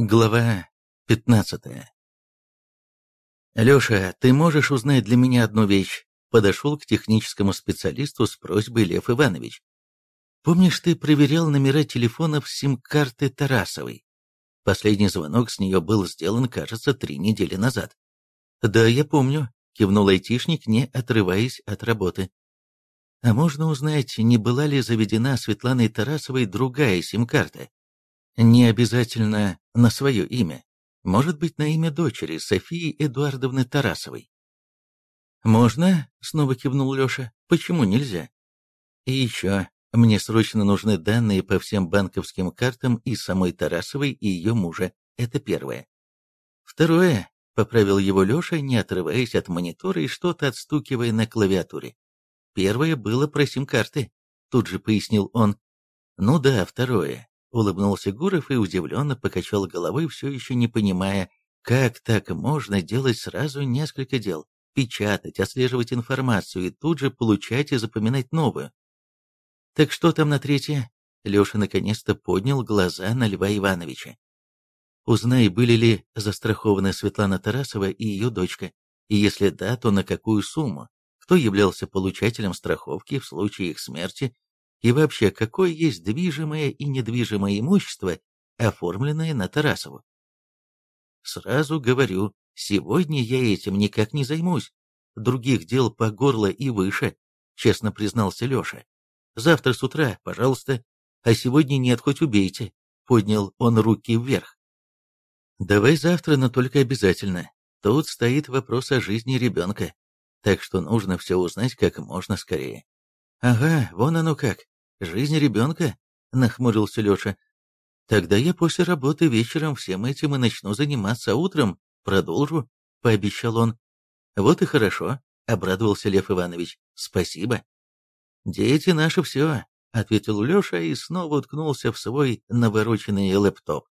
Глава 15 «Леша, ты можешь узнать для меня одну вещь?» Подошел к техническому специалисту с просьбой Лев Иванович. «Помнишь, ты проверял номера телефонов сим-карты Тарасовой? Последний звонок с нее был сделан, кажется, три недели назад». «Да, я помню», — кивнул айтишник, не отрываясь от работы. «А можно узнать, не была ли заведена Светланой Тарасовой другая сим-карта?» Не обязательно на свое имя. Может быть, на имя дочери Софии Эдуардовны Тарасовой. «Можно?» — снова кивнул Леша. «Почему нельзя?» «И еще, мне срочно нужны данные по всем банковским картам и самой Тарасовой и ее мужа. Это первое. Второе, — поправил его Леша, не отрываясь от монитора и что-то отстукивая на клавиатуре. Первое было про сим-карты, тут же пояснил он. Ну да, второе. Улыбнулся Гуров и удивленно покачал головой, все еще не понимая, как так можно делать сразу несколько дел, печатать, отслеживать информацию и тут же получать и запоминать новую. «Так что там на третье?» Леша наконец-то поднял глаза на Льва Ивановича. «Узнай, были ли застрахованы Светлана Тарасова и ее дочка, и если да, то на какую сумму, кто являлся получателем страховки в случае их смерти и вообще, какое есть движимое и недвижимое имущество, оформленное на Тарасову? Сразу говорю, сегодня я этим никак не займусь. Других дел по горло и выше, честно признался Леша. Завтра с утра, пожалуйста, а сегодня нет, хоть убейте. Поднял он руки вверх. Давай завтра, но только обязательно. Тут стоит вопрос о жизни ребенка, так что нужно все узнать как можно скорее. «Ага, вон оно как. Жизнь ребенка?» — нахмурился Леша. «Тогда я после работы вечером всем этим и начну заниматься, утром продолжу», — пообещал он. «Вот и хорошо», — обрадовался Лев Иванович. «Спасибо». «Дети наши все», — ответил Леша и снова уткнулся в свой навороченный лэптоп.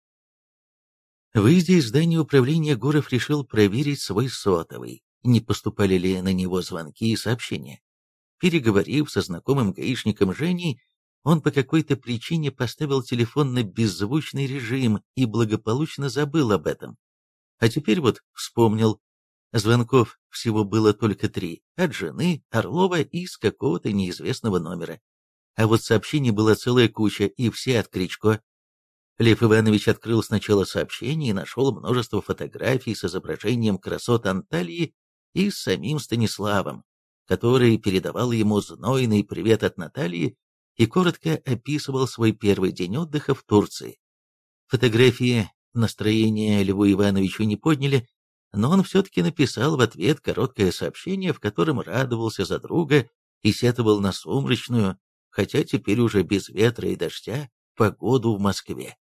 Выйдя из здания управления, Гуров решил проверить свой сотовый, не поступали ли на него звонки и сообщения. Переговорив со знакомым гаишником Женей, он по какой-то причине поставил телефон на беззвучный режим и благополучно забыл об этом. А теперь вот вспомнил. Звонков всего было только три, от жены, Орлова и с какого-то неизвестного номера. А вот сообщений была целая куча, и все от Кричко. Лев Иванович открыл сначала сообщение и нашел множество фотографий с изображением красот Анталии и с самим Станиславом который передавал ему знойный привет от Натальи и коротко описывал свой первый день отдыха в Турции. Фотографии настроение Льву Ивановичу не подняли, но он все-таки написал в ответ короткое сообщение, в котором радовался за друга и сетовал на сумрачную, хотя теперь уже без ветра и дождя, погоду в Москве.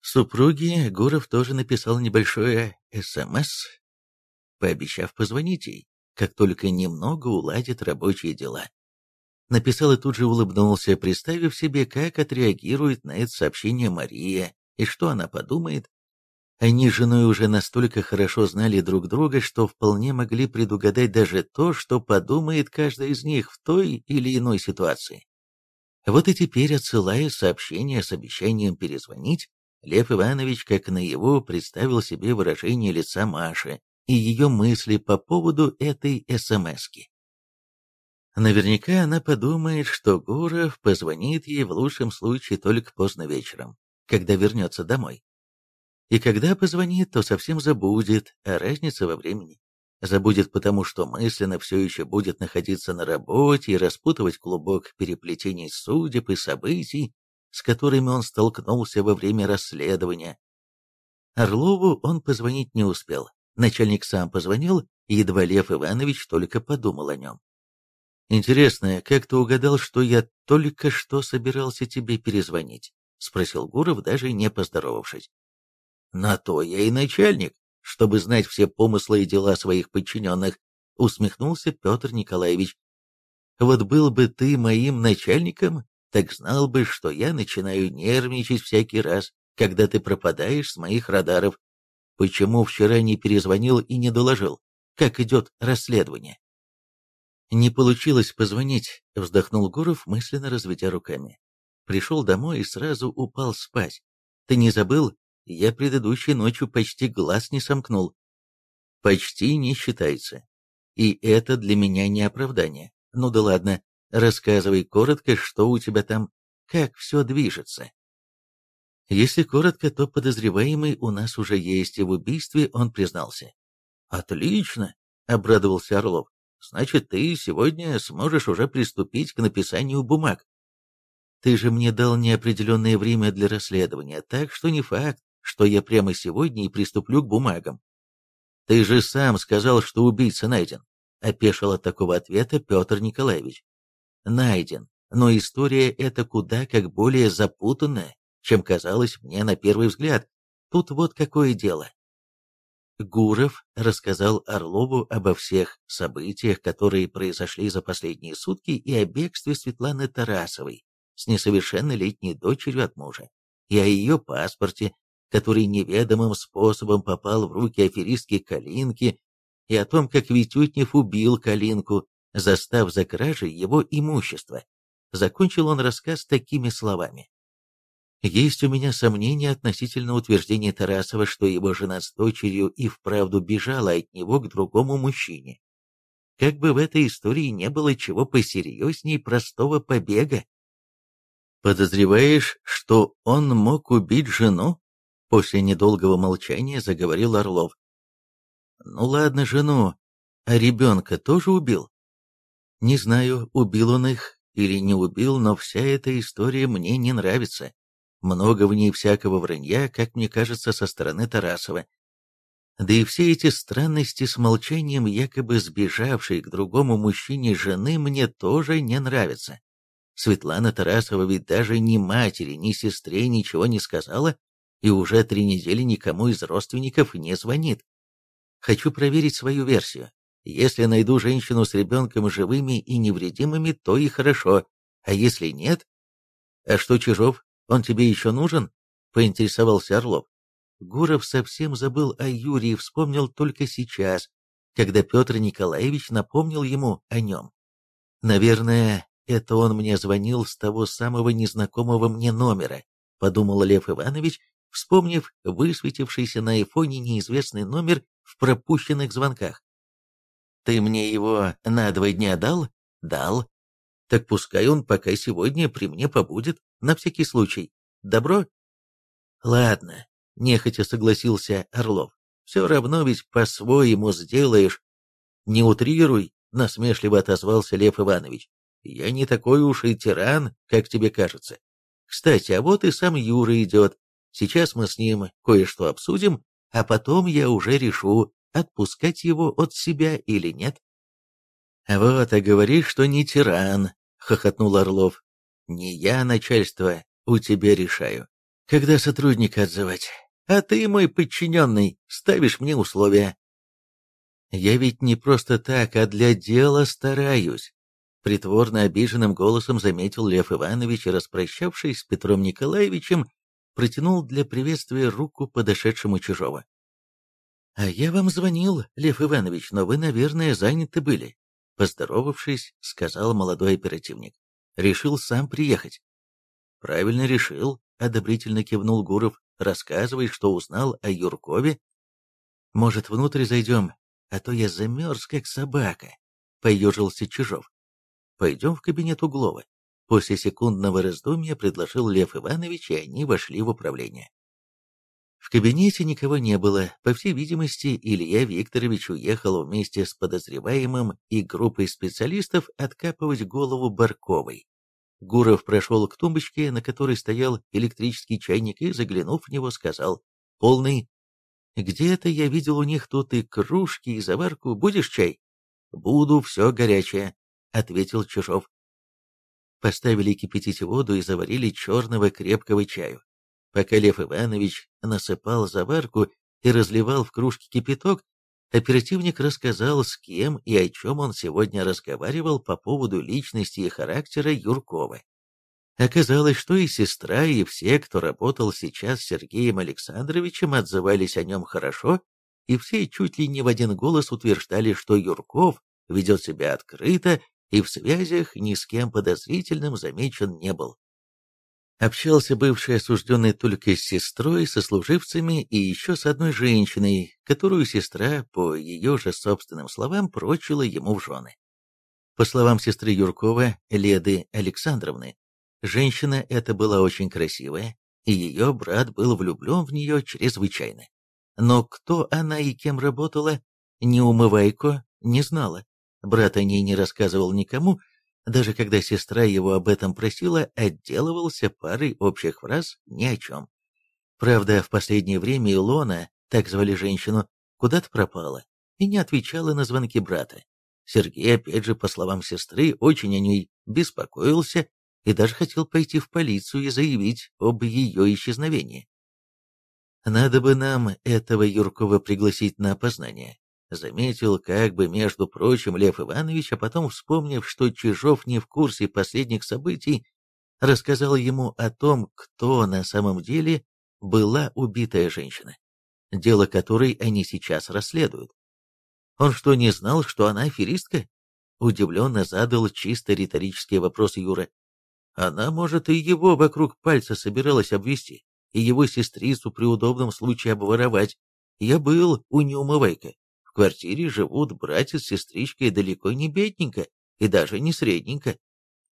Супруге Гуров тоже написал небольшое СМС, пообещав позвонить ей как только немного уладит рабочие дела. Написал и тут же улыбнулся, представив себе, как отреагирует на это сообщение Мария и что она подумает. Они с женой уже настолько хорошо знали друг друга, что вполне могли предугадать даже то, что подумает каждый из них в той или иной ситуации. Вот и теперь, отсылая сообщение с обещанием перезвонить, Лев Иванович как наяву представил себе выражение лица Маши, и ее мысли по поводу этой СМСки. Наверняка она подумает, что Гуров позвонит ей в лучшем случае только поздно вечером, когда вернется домой. И когда позвонит, то совсем забудет о разнице во времени. Забудет потому, что мысленно все еще будет находиться на работе и распутывать клубок переплетений судеб и событий, с которыми он столкнулся во время расследования. Орлову он позвонить не успел. Начальник сам позвонил, и едва Лев Иванович только подумал о нем. «Интересно, как ты угадал, что я только что собирался тебе перезвонить?» — спросил Гуров, даже не поздоровавшись. «На то я и начальник, чтобы знать все помыслы и дела своих подчиненных», — усмехнулся Петр Николаевич. «Вот был бы ты моим начальником, так знал бы, что я начинаю нервничать всякий раз, когда ты пропадаешь с моих радаров. Почему вчера не перезвонил и не доложил, как идет расследование? Не получилось позвонить, вздохнул Гуров, мысленно разведя руками. Пришел домой и сразу упал спать. Ты не забыл? я предыдущей ночью почти глаз не сомкнул. Почти не считается. И это для меня не оправдание. Ну да ладно, рассказывай коротко, что у тебя там, как все движется. Если коротко, то подозреваемый у нас уже есть, и в убийстве он признался. «Отлично!» — обрадовался Орлов. «Значит, ты сегодня сможешь уже приступить к написанию бумаг». «Ты же мне дал неопределенное время для расследования, так что не факт, что я прямо сегодня и приступлю к бумагам». «Ты же сам сказал, что убийца найден», — опешил от такого ответа Петр Николаевич. «Найден, но история эта куда как более запутанная, чем казалось мне на первый взгляд. Тут вот какое дело. Гуров рассказал Орлову обо всех событиях, которые произошли за последние сутки, и о бегстве Светланы Тарасовой с несовершеннолетней дочерью от мужа, и о ее паспорте, который неведомым способом попал в руки аферистки Калинки, и о том, как Витютнев убил Калинку, застав за кражей его имущества. Закончил он рассказ такими словами. Есть у меня сомнения относительно утверждения Тарасова, что его жена с дочерью и вправду бежала от него к другому мужчине. Как бы в этой истории не было чего посерьезней простого побега. «Подозреваешь, что он мог убить жену?» После недолгого молчания заговорил Орлов. «Ну ладно, жену, а ребенка тоже убил?» «Не знаю, убил он их или не убил, но вся эта история мне не нравится. Много в ней всякого вранья, как мне кажется, со стороны Тарасова. Да и все эти странности с молчанием якобы сбежавшей к другому мужчине жены мне тоже не нравятся. Светлана Тарасова ведь даже ни матери, ни сестре ничего не сказала и уже три недели никому из родственников не звонит. Хочу проверить свою версию. Если найду женщину с ребенком живыми и невредимыми, то и хорошо, а если нет... А что, Чижов, он тебе еще нужен?» — поинтересовался Орлов. Гуров совсем забыл о Юрии, вспомнил только сейчас, когда Петр Николаевич напомнил ему о нем. «Наверное, это он мне звонил с того самого незнакомого мне номера», — подумал Лев Иванович, вспомнив высветившийся на айфоне неизвестный номер в пропущенных звонках. «Ты мне его на два дня дал?» «Дал. Так пускай он пока сегодня при мне побудет, на всякий случай. Добро? Ладно, нехотя согласился Орлов. Все равно ведь по-своему сделаешь. Не утрируй, насмешливо отозвался Лев Иванович. Я не такой уж и тиран, как тебе кажется. Кстати, а вот и сам Юра идет. Сейчас мы с ним кое-что обсудим, а потом я уже решу, отпускать его от себя или нет. «Вот, а говоришь, что не тиран», — хохотнул Орлов. «Не я, начальство, у тебя решаю, когда сотрудника отзывать. А ты, мой подчиненный, ставишь мне условия». «Я ведь не просто так, а для дела стараюсь», — притворно обиженным голосом заметил Лев Иванович и, распрощавшись с Петром Николаевичем, протянул для приветствия руку подошедшему чужого. «А я вам звонил, Лев Иванович, но вы, наверное, заняты были. Поздоровавшись, сказал молодой оперативник. Решил сам приехать. Правильно решил, одобрительно кивнул Гуров. Рассказывай, что узнал о Юркове. Может, внутрь зайдем, а то я замерз, как собака, поежился Чижов. Пойдем в кабинет Углова. После секундного раздумья предложил Лев Иванович, и они вошли в управление. В кабинете никого не было. По всей видимости, Илья Викторович уехал вместе с подозреваемым и группой специалистов откапывать голову Барковой. Гуров прошел к тумбочке, на которой стоял электрический чайник, и, заглянув в него, сказал «Полный». «Где-то я видел у них тут и кружки, и заварку. Будешь чай?» «Буду, все горячее», — ответил Чижов. Поставили кипятить воду и заварили черного крепкого чаю. Пока Лев Иванович насыпал заварку и разливал в кружке кипяток, оперативник рассказал, с кем и о чем он сегодня разговаривал по поводу личности и характера Юркова. Оказалось, что и сестра, и все, кто работал сейчас с Сергеем Александровичем, отзывались о нем хорошо, и все чуть ли не в один голос утверждали, что Юрков ведет себя открыто и в связях ни с кем подозрительным замечен не был. Общался бывший осужденный только с сестрой, со служивцами и еще с одной женщиной, которую сестра, по ее же собственным словам, прочила ему в жены. По словам сестры Юркова, Леды Александровны, женщина эта была очень красивая, и ее брат был влюблен в нее чрезвычайно. Но кто она и кем работала, ни умывайко не знала. Брат о ней не рассказывал никому, даже когда сестра его об этом просила, отделывался парой общих фраз ни о чем. Правда, в последнее время Илона, так звали женщину, куда-то пропала и не отвечала на звонки брата. Сергей, опять же, по словам сестры, очень о ней беспокоился и даже хотел пойти в полицию и заявить об ее исчезновении. «Надо бы нам этого Юркова пригласить на опознание», Заметил, как бы, между прочим, Лев Иванович, а потом, вспомнив, что Чижов не в курсе последних событий, рассказал ему о том, кто на самом деле была убитая женщина, дело которой они сейчас расследуют. Он что, не знал, что она аферистка? Удивленно задал чисто риторический вопрос Юра. Она, может, и его вокруг пальца собиралась обвести, и его сестрицу при удобном случае обворовать. Я был у неумывайка, квартире живут братец с сестричкой далеко не бедненько и даже не средненько.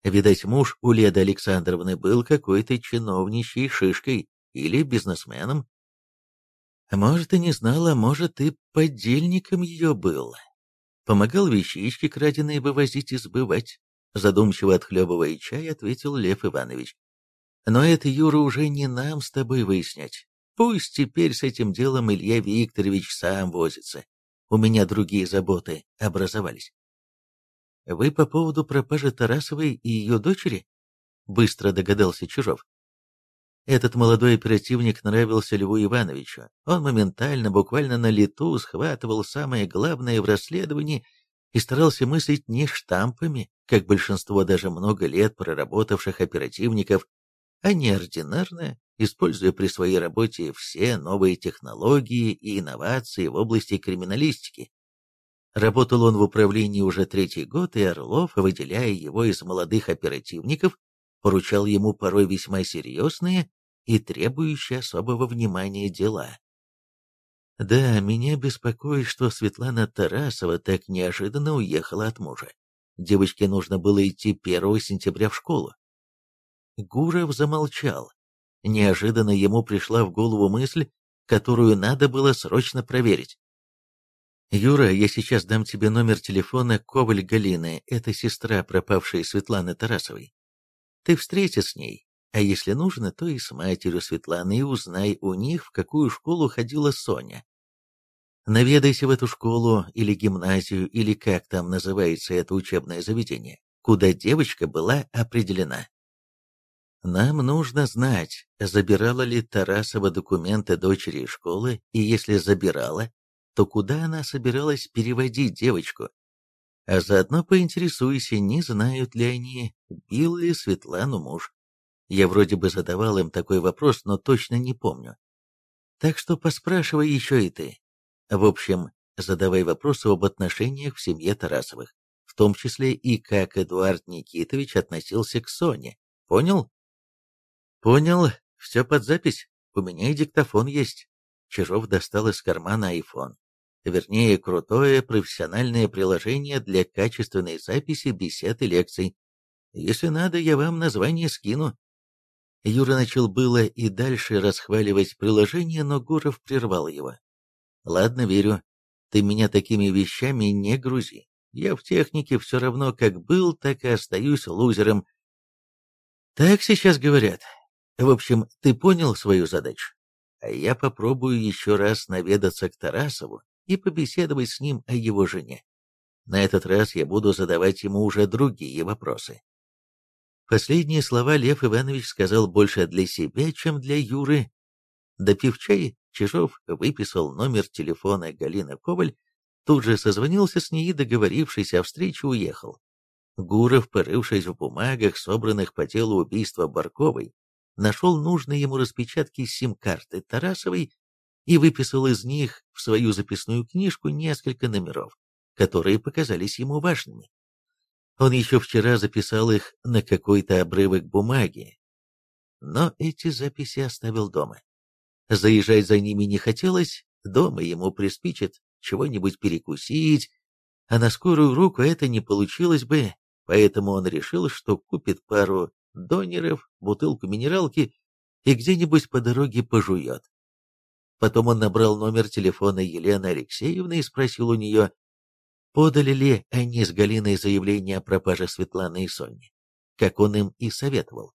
Видать, муж у Леды Александровны был какой-то чиновничьей шишкой или бизнесменом. Может, и не знала, может, и подельником ее был. Помогал вещички краденые вывозить и сбывать. Задумчиво отхлебывая чай, ответил Лев Иванович. Но это, Юра, уже не нам с тобой выяснять. Пусть теперь с этим делом Илья Викторович сам возится у меня другие заботы образовались. Вы по поводу пропажи Тарасовой и ее дочери? Быстро догадался Чижов. Этот молодой оперативник нравился Льву Ивановичу. Он моментально, буквально на лету, схватывал самое главное в расследовании и старался мыслить не штампами, как большинство даже много лет проработавших оперативников, а неординарно, используя при своей работе все новые технологии и инновации в области криминалистики. Работал он в управлении уже третий год, и Орлов, выделяя его из молодых оперативников, поручал ему порой весьма серьезные и требующие особого внимания дела. Да, меня беспокоит, что Светлана Тарасова так неожиданно уехала от мужа. Девочке нужно было идти 1 сентября в школу. Гуров замолчал, Неожиданно ему пришла в голову мысль, которую надо было срочно проверить. «Юра, я сейчас дам тебе номер телефона Коваль Галины, это сестра пропавшей Светланы Тарасовой. Ты встретишься с ней, а если нужно, то и с матерью Светланы, и узнай у них, в какую школу ходила Соня. Наведайся в эту школу или гимназию, или как там называется это учебное заведение, куда девочка была определена. Нам нужно знать, забирала ли Тарасова документы дочери из школы, и если забирала, то куда она собиралась переводить девочку. А заодно поинтересуйся, не знают ли они, бил ли Светлану муж. Я вроде бы задавал им такой вопрос, но точно не помню. Так что поспрашивай еще и ты. В общем, задавай вопросы об отношениях в семье Тарасовых, в том числе и как Эдуард Никитович относился к Соне. Понял? «Понял, все под запись. У меня и диктофон есть». Чижов достал из кармана iPhone. Вернее, крутое профессиональное приложение для качественной записи бесед и лекций. Если надо, я вам название скину. Юра начал было и дальше расхваливать приложение, но Гуров прервал его. «Ладно, верю. Ты меня такими вещами не грузи. Я в технике все равно как был, так и остаюсь лузером. Так сейчас говорят. В общем, ты понял свою задачу? А я попробую еще раз наведаться к Тарасову и побеседовать с ним о его жене. На этот раз я буду задавать ему уже другие вопросы. Последние слова Лев Иванович сказал больше для себя, чем для Юры. Допив чай, Чижов выписал номер телефона Галины Коваль, тут же созвонился с ней договорившись о встрече, уехал. Гуров, порывшись в бумагах, собранных по делу убийства Барковой, нашел нужные ему распечатки сим-карты Тарасовой и выписал из них в свою записную книжку несколько номеров, которые показались ему важными. Он еще вчера записал их на какой-то обрывок бумаги, но эти записи оставил дома. Заезжать за ними не хотелось, дома ему приспичит чего-нибудь перекусить, а на скорую руку это не получилось бы, поэтому он решил, что купит пару донеров, бутылку минералки и где-нибудь по дороге пожует. Потом он набрал номер телефона Елены Алексеевны и спросил у нее, подали ли они с Галиной заявление о пропаже Светланы и Сони, как он им и советовал.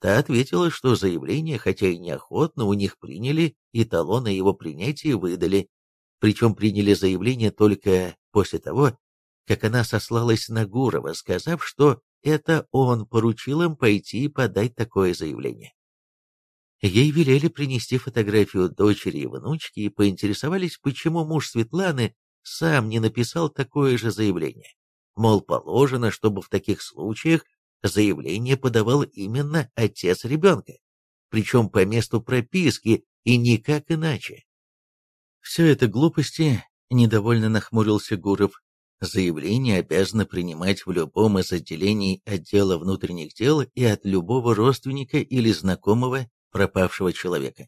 Та ответила, что заявление, хотя и неохотно, у них приняли, и талоны его принятия выдали, причем приняли заявление только после того, как она сослалась на Гурова, сказав, что это он поручил им пойти и подать такое заявление. Ей велели принести фотографию дочери и внучки и поинтересовались, почему муж Светланы сам не написал такое же заявление. Мол, положено, чтобы в таких случаях заявление подавал именно отец ребенка, причем по месту прописки и никак иначе. Все это глупости, недовольно нахмурился Гуров. Заявление обязано принимать в любом из отделений отдела внутренних дел и от любого родственника или знакомого пропавшего человека.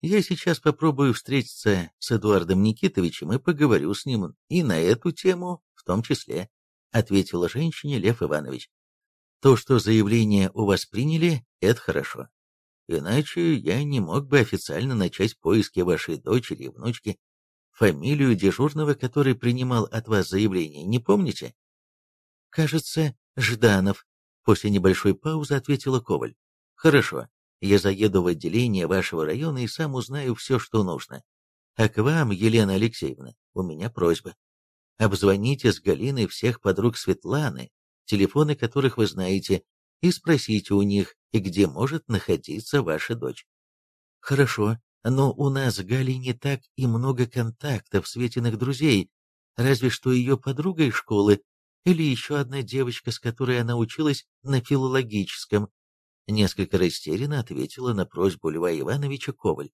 Я сейчас попробую встретиться с Эдуардом Никитовичем и поговорю с ним и на эту тему в том числе, ответила женщине Лев Иванович. То, что заявление у вас приняли, это хорошо. Иначе я не мог бы официально начать поиски вашей дочери и внучки. Фамилию дежурного, который принимал от вас заявление, не помните? Кажется, Жданов. После небольшой паузы ответила Коваль. Хорошо, я заеду в отделение вашего района и сам узнаю все, что нужно. А к вам, Елена Алексеевна, у меня просьба. Обзвоните с Галиной всех подруг Светланы, телефоны которых вы знаете, и спросите у них, где может находиться ваша дочь. Хорошо, но у нас с Галей не так и много контактов, светиных друзей, разве что ее подруга из школы или еще одна девочка, с которой она училась на филологическом. Несколько растерянно ответила на просьбу Льва Ивановича Коваль.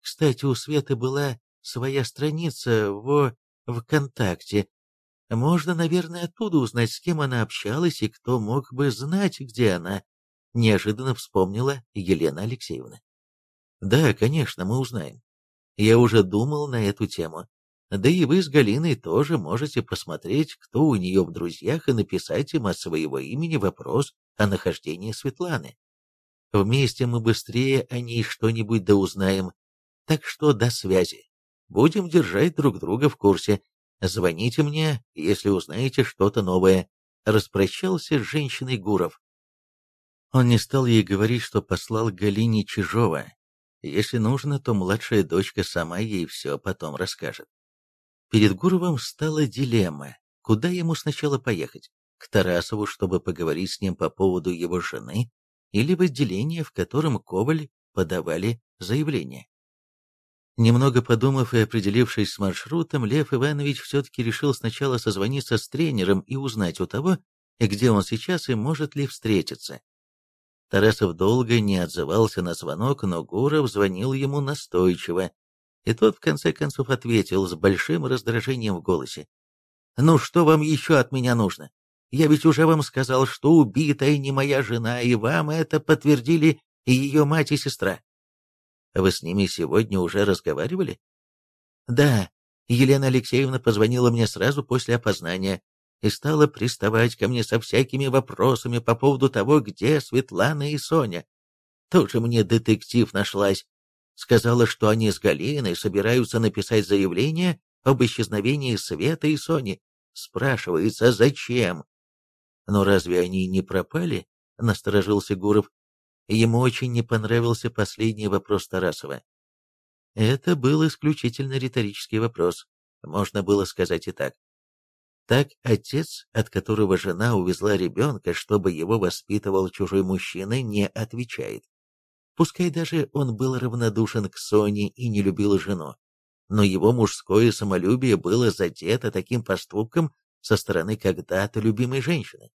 Кстати, у Светы была своя страница в ВКонтакте. Можно, наверное, оттуда узнать, с кем она общалась и кто мог бы знать, где она. Неожиданно вспомнила Елена Алексеевна. Да, конечно, мы узнаем. Я уже думал на эту тему. Да и вы с Галиной тоже можете посмотреть, кто у нее в друзьях, и написать им от своего имени вопрос о нахождении Светланы. Вместе мы быстрее о ней что-нибудь да узнаем. Так что до связи. Будем держать друг друга в курсе. Звоните мне, если узнаете что-то новое. Распрощался с женщиной Гуров. Он не стал ей говорить, что послал Галине Чижова, если нужно, то младшая дочка сама ей все потом расскажет. Перед Гуровым стала дилемма, куда ему сначала поехать, к Тарасову, чтобы поговорить с ним по поводу его жены, или в отделение, в котором Коваль подавали заявление. Немного подумав и определившись с маршрутом, Лев Иванович все-таки решил сначала созвониться с тренером и узнать у того, где он сейчас и может ли встретиться. Тарасов долго не отзывался на звонок, но Гуров звонил ему настойчиво, и тот в конце концов ответил с большим раздражением в голосе. «Ну что вам еще от меня нужно? Я ведь уже вам сказал, что убитая не моя жена, и вам это подтвердили и ее мать и сестра. Вы с ними сегодня уже разговаривали?» «Да, Елена Алексеевна позвонила мне сразу после опознания и стала приставать ко мне со всякими вопросами по поводу того, где Светлана и Соня. Тоже мне детектив нашлась. Сказала, что они с Галиной собираются написать заявление об исчезновении Света и Сони. Спрашивается, зачем? Но разве они не пропали? Насторожился Гуров. Ему очень не понравился последний вопрос Тарасова. Это был исключительно риторический вопрос. Можно было сказать и так. Так отец, от которого жена увезла ребенка, чтобы его воспитывал чужой мужчина, не отвечает. Пускай даже он был равнодушен к Соне и не любил жену, но его мужское самолюбие было задето таким поступком со стороны когда-то любимой женщины.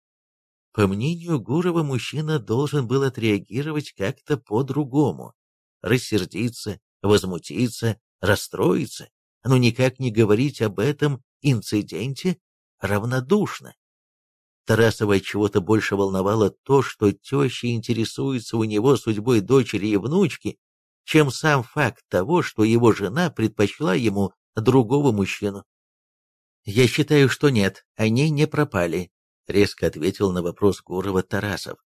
По мнению Гурова, мужчина должен был отреагировать как-то по-другому, рассердиться, возмутиться, расстроиться, но никак не говорить об этом инциденте равнодушно. Тарасова чего-то больше волновало то, что теща интересуется у него судьбой дочери и внучки, чем сам факт того, что его жена предпочла ему другого мужчину. «Я считаю, что нет, они не пропали», — резко ответил на вопрос Гурова Тарасов.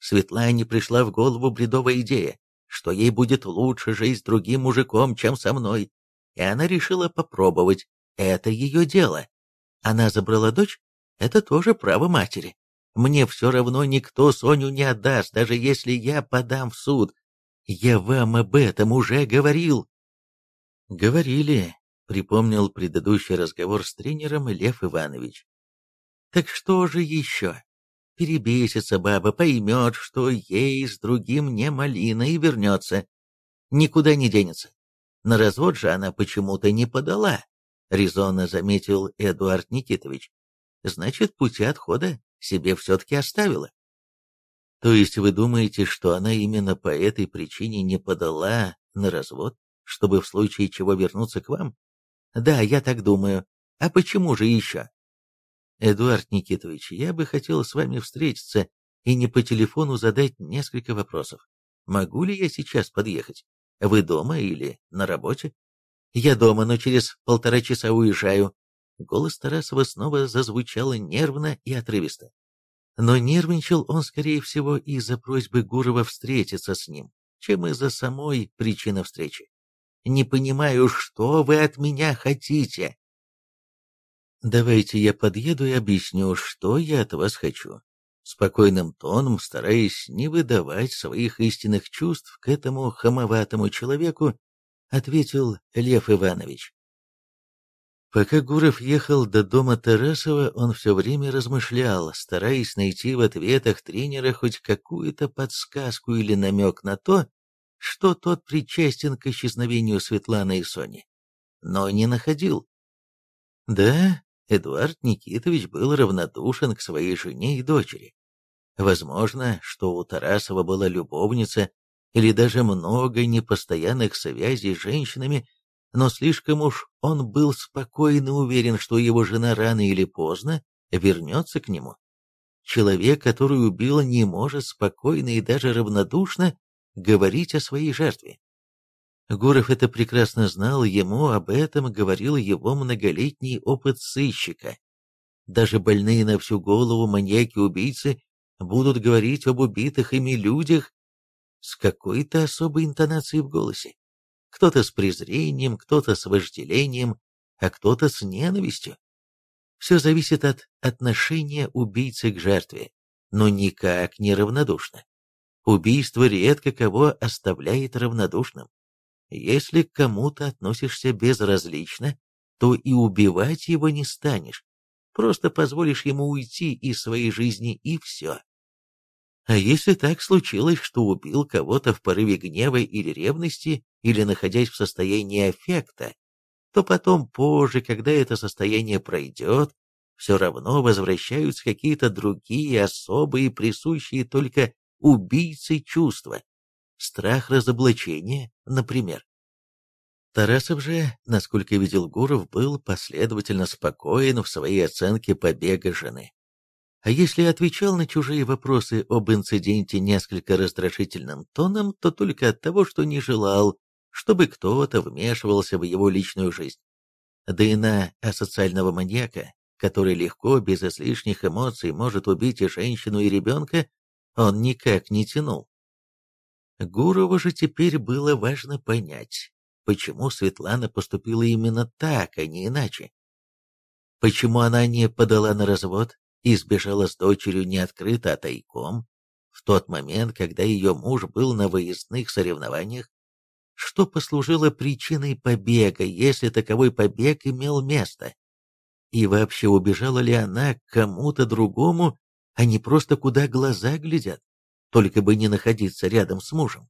Светлане пришла в голову бредовая идея, что ей будет лучше жить с другим мужиком, чем со мной, и она решила попробовать. Это ее дело. Она забрала дочь? Это тоже право матери. Мне все равно никто Соню не отдаст, даже если я подам в суд. Я вам об этом уже говорил. Говорили, припомнил предыдущий разговор с тренером Лев Иванович. Так что же еще? Перебесится баба, поймет, что ей с другим не малина и вернется. Никуда не денется. На развод же она почему-то не подала, резонно заметил Эдуард Никитович. Значит, пути отхода себе все-таки оставила. То есть вы думаете, что она именно по этой причине не подала на развод, чтобы в случае чего вернуться к вам? Да, я так думаю. А почему же еще? Эдуард Никитович, я бы хотел с вами встретиться и не по телефону задать несколько вопросов. Могу ли я сейчас подъехать? Вы дома или на работе? Я дома, но через полтора часа уезжаю. Голос Тарасова снова зазвучал нервно и отрывисто. Но нервничал он, скорее всего, из-за просьбы Гурова встретиться с ним, чем из-за самой причины встречи. «Не понимаю, что вы от меня хотите?» «Давайте я подъеду и объясню, что я от вас хочу», спокойным тоном, стараясь не выдавать своих истинных чувств к этому хамоватому человеку, ответил Лев Иванович. Пока Гуров ехал до дома Тарасова, он все время размышлял, стараясь найти в ответах тренера хоть какую-то подсказку или намек на то, что тот причастен к исчезновению Светланы и Сони. Но не находил. Да, Эдуард Никитович был равнодушен к своей жене и дочери. Возможно, что у Тарасова была любовница или даже много непостоянных связей с женщинами, но слишком уж он был спокойно уверен, что его жена рано или поздно вернется к нему. Человек, который убил, не может спокойно и даже равнодушно говорить о своей жертве. Гуров это прекрасно знал, ему об этом говорил его многолетний опыт сыщика. Даже больные на всю голову маньяки-убийцы будут говорить об убитых ими людях с какой-то особой интонацией в голосе кто-то с презрением, кто-то с вожделением, а кто-то с ненавистью. Все зависит от отношения убийцы к жертве, но никак не равнодушно. Убийство редко кого оставляет равнодушным. Если к кому-то относишься безразлично, то и убивать его не станешь, просто позволишь ему уйти из своей жизни и все. А если так случилось, что убил кого-то в порыве гнева или ревности, или находясь в состоянии аффекта, то потом позже, когда это состояние пройдет, все равно возвращаются какие-то другие особые, присущие только убийце чувства. Страх разоблачения, например. Тарасов же, насколько видел Гуров, был последовательно спокоен в своей оценке побега жены. А если отвечал на чужие вопросы об инциденте несколько раздражительным тоном, то только от того, что не желал, чтобы кто-то вмешивался в его личную жизнь. Да и на асоциального маньяка, который легко, без излишних эмоций, может убить и женщину, и ребенка, он никак не тянул. Гурову же теперь было важно понять, почему Светлана поступила именно так, а не иначе. Почему она не подала на развод, и сбежала с дочерью не открыто, а тайком, в тот момент, когда ее муж был на выездных соревнованиях, что послужило причиной побега, если таковой побег имел место. И вообще убежала ли она к кому-то другому, а не просто куда глаза глядят, только бы не находиться рядом с мужем.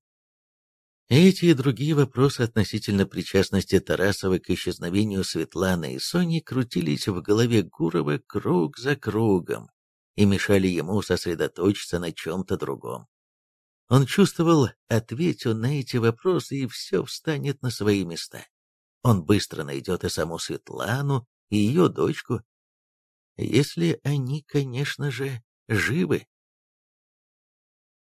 Эти и другие вопросы относительно причастности Тарасова к исчезновению Светланы и Сони крутились в голове Гурова круг за кругом и мешали ему сосредоточиться на чем-то другом. Он чувствовал, ответил на эти вопросы, и все встанет на свои места. Он быстро найдет и саму Светлану, и ее дочку. Если они, конечно же, живы.